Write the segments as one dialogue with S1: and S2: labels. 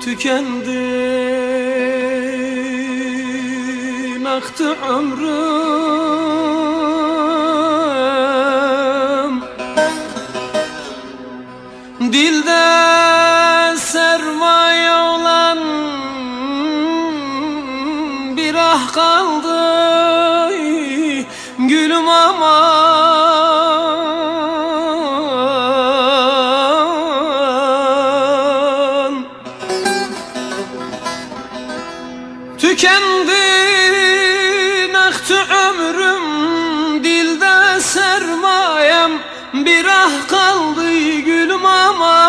S1: Tükendi aktı ömrüm. Dilde sermaye olan bir ah kaldı Gülüm aman Tükendi aktı ömrüm Dilde sermayem. Bir ah kaldı gülüm aman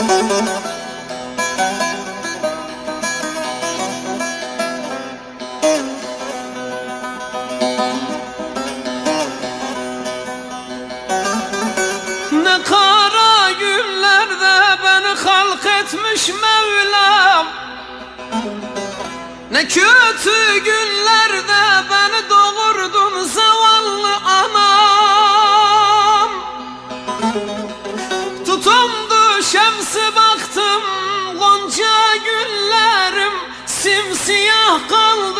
S1: Ne kara günlerde beni halk Mevlam. Ne kötü günlerde beni doğurdun zavallı Simsiyah kaldı